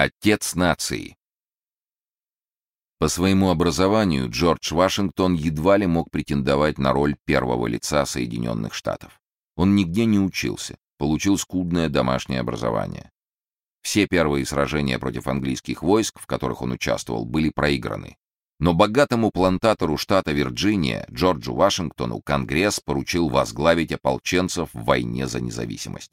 Отец нации. По своему образованию Джордж Вашингтон едва ли мог претендовать на роль первого лица Соединенных Штатов. Он нигде не учился, получил скудное домашнее образование. Все первые сражения против английских войск, в которых он участвовал, были проиграны. Но богатому плантатору штата Вирджиния, Джорджу Вашингтону, Конгресс поручил возглавить ополченцев в войне за независимость.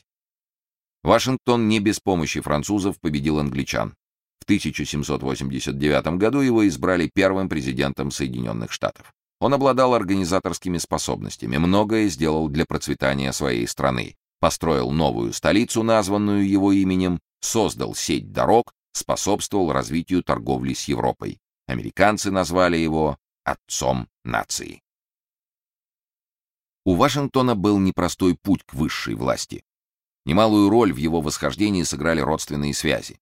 Вашингтон не без помощи французов победил англичан. В 1789 году его избрали первым президентом Соединенных Штатов. Он обладал организаторскими способностями, многое сделал для процветания своей страны, построил новую столицу, названную его именем, создал сеть дорог, способствовал развитию торговли с Европой. Американцы назвали его отцом нации. У Вашингтона был непростой путь к высшей власти. Немалую роль в его восхождении сыграли родственные связи.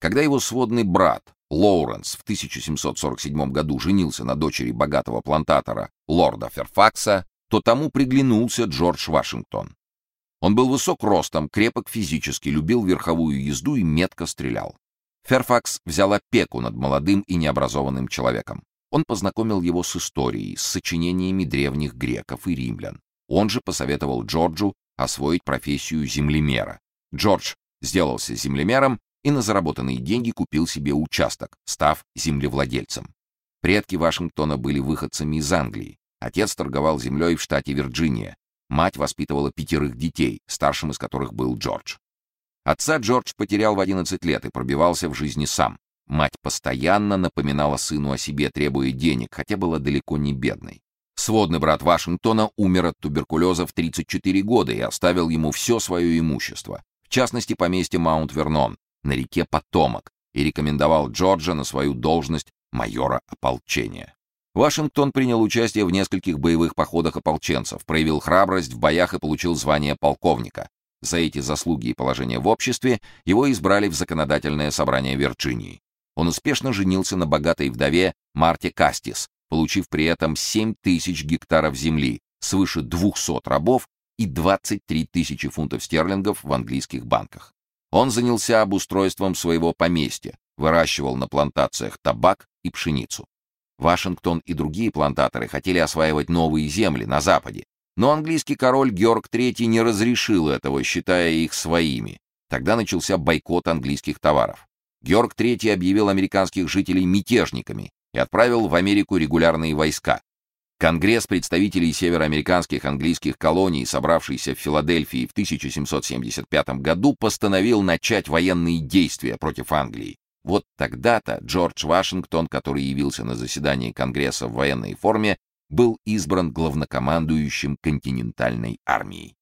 Когда его сводный брат Лоуренс в 1747 году женился на дочери богатого плантатора лорда Ферфакса, то тому приглянулся Джордж Вашингтон. Он был высок ростом, крепок физически, любил верховую езду и метко стрелял. Ферфакс взял опеку над молодым и необразованным человеком. Он познакомил его с историей, с сочинениями древних греков и римлян. Он же посоветовал Джорджу освоить профессию землемера. Джордж сделался землемером и на заработанные деньги купил себе участок, став землевладельцем. Предки Вашингтона были выходцами из Англии. Отец торговал землей в штате Вирджиния. Мать воспитывала пятерых детей, старшим из которых был Джордж. Отца Джордж потерял в 11 лет и пробивался в жизни сам. Мать постоянно напоминала сыну о себе, требуя денег, хотя была далеко не бедной. Сводный брат Вашингтона умер от туберкулеза в 34 года и оставил ему все свое имущество, в частности поместье Маунт-Вернон на реке Потомок, и рекомендовал Джорджа на свою должность майора ополчения. Вашингтон принял участие в нескольких боевых походах ополченцев, проявил храбрость в боях и получил звание полковника. За эти заслуги и положение в обществе его избрали в законодательное собрание Вирджинии. Он успешно женился на богатой вдове Марте Кастис, получив при этом 7 тысяч гектаров земли, свыше 200 рабов и 23 тысячи фунтов стерлингов в английских банках. Он занялся обустройством своего поместья, выращивал на плантациях табак и пшеницу. Вашингтон и другие плантаторы хотели осваивать новые земли на западе, но английский король Георг III не разрешил этого, считая их своими. Тогда начался бойкот английских товаров. Георг III объявил американских жителей мятежниками и отправил в Америку регулярные войска. Конгресс представителей североамериканских английских колоний, собравшийся в Филадельфии в 1775 году, постановил начать военные действия против Англии. Вот тогда-то Джордж Вашингтон, который явился на заседании Конгресса в военной форме, был избран главнокомандующим континентальной армией.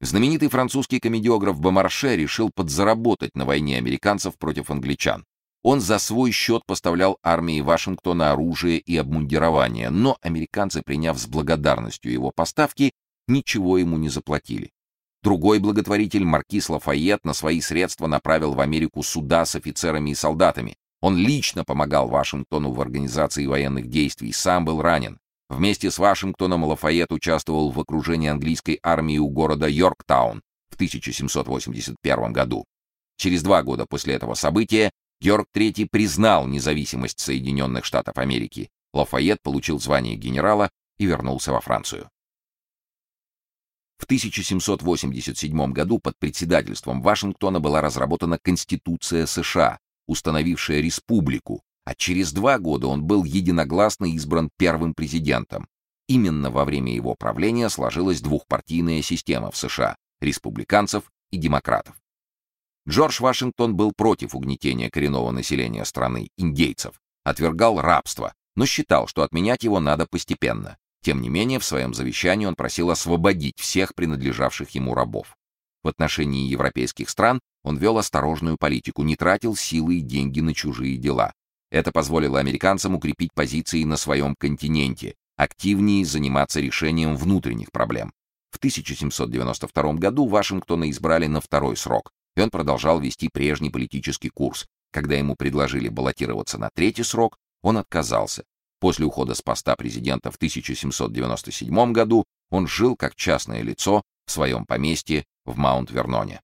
Знаменитый французский комедиограф Бомарше решил подзаработать на войне американцев против англичан. Он за свой счет поставлял армии Вашингтона оружие и обмундирование, но американцы, приняв с благодарностью его поставки, ничего ему не заплатили. Другой благотворитель, маркиз Лафайет, на свои средства направил в Америку суда с офицерами и солдатами. Он лично помогал Вашингтону в организации военных действий, сам был ранен. Вместе с Вашингтоном Лафайет участвовал в окружении английской армии у города Йорктаун в 1781 году. Через два года после этого события Георг III признал независимость Соединенных Штатов Америки. Лафайет получил звание генерала и вернулся во Францию. В 1787 году под председательством Вашингтона была разработана Конституция США, установившая республику, а через два года он был единогласно избран первым президентом. Именно во время его правления сложилась двухпартийная система в США — республиканцев и демократов. Джордж Вашингтон был против угнетения коренного населения страны, индейцев, отвергал рабство, но считал, что отменять его надо постепенно. Тем не менее, в своем завещании он просил освободить всех принадлежавших ему рабов. В отношении европейских стран он вел осторожную политику, не тратил силы и деньги на чужие дела. Это позволило американцам укрепить позиции на своем континенте, активнее заниматься решением внутренних проблем. В 1792 году Вашингтона избрали на второй срок, и он продолжал вести прежний политический курс. Когда ему предложили баллотироваться на третий срок, он отказался. После ухода с поста президента в 1797 году он жил как частное лицо в своем поместье в Маунт-Верноне.